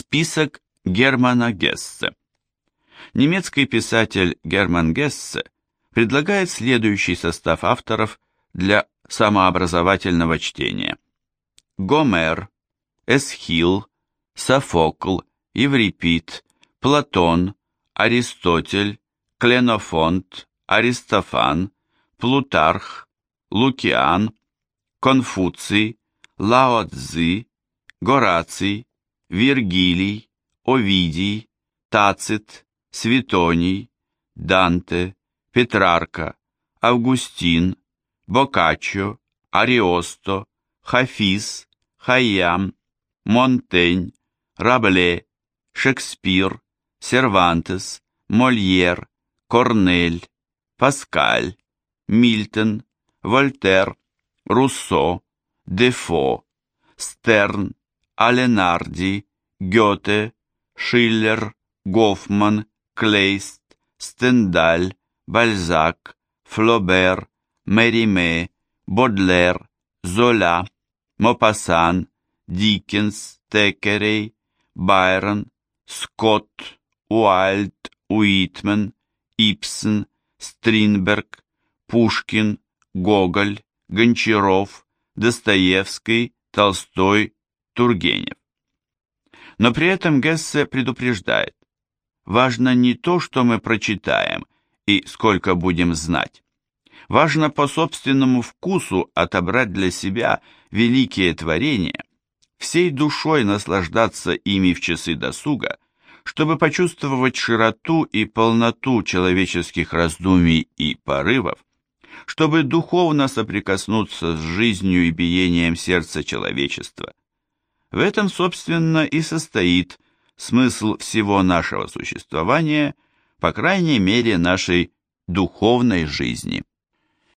Список Германа Гессе. Немецкий писатель Герман Гессе предлагает следующий состав авторов для самообразовательного чтения. Гомер, Эсхил, Софокл, Еврипид, Платон, Аристотель, Кленофонт, Аристофан, Плутарх, Лукиан, Конфуций, Лао Цзи, Гораций, Вергилий, Овидий, Тацит, Светоний, Данте, Петрарка, Августин, Боккаччо, Ариосто, Хафиз, Хайям, Монтень, Рабле, Шекспир, Сервантес, Мольер, Корнель, Паскаль, Мильтон, Вольтер, Руссо, Дефо, Стерн, Леопарди, Гёте, Шиллер, Гофман, Клейст, Стендаль, Бальзак, Флобер, Мериме, Бодлер, Золя, Мопассан, Диккенс, Теккерей, Байрон, Скотт, Уайльд, Уитмен, Ипсен, Стринберг, Пушкин, Гоголь, Гончаров, Достоевский, Толстой, Тургенев. Но при этом Гессе предупреждает, важно не то, что мы прочитаем и сколько будем знать. Важно по собственному вкусу отобрать для себя великие творения, всей душой наслаждаться ими в часы досуга, чтобы почувствовать широту и полноту человеческих раздумий и порывов, чтобы духовно соприкоснуться с жизнью и биением сердца человечества. В этом, собственно, и состоит смысл всего нашего существования, по крайней мере, нашей духовной жизни.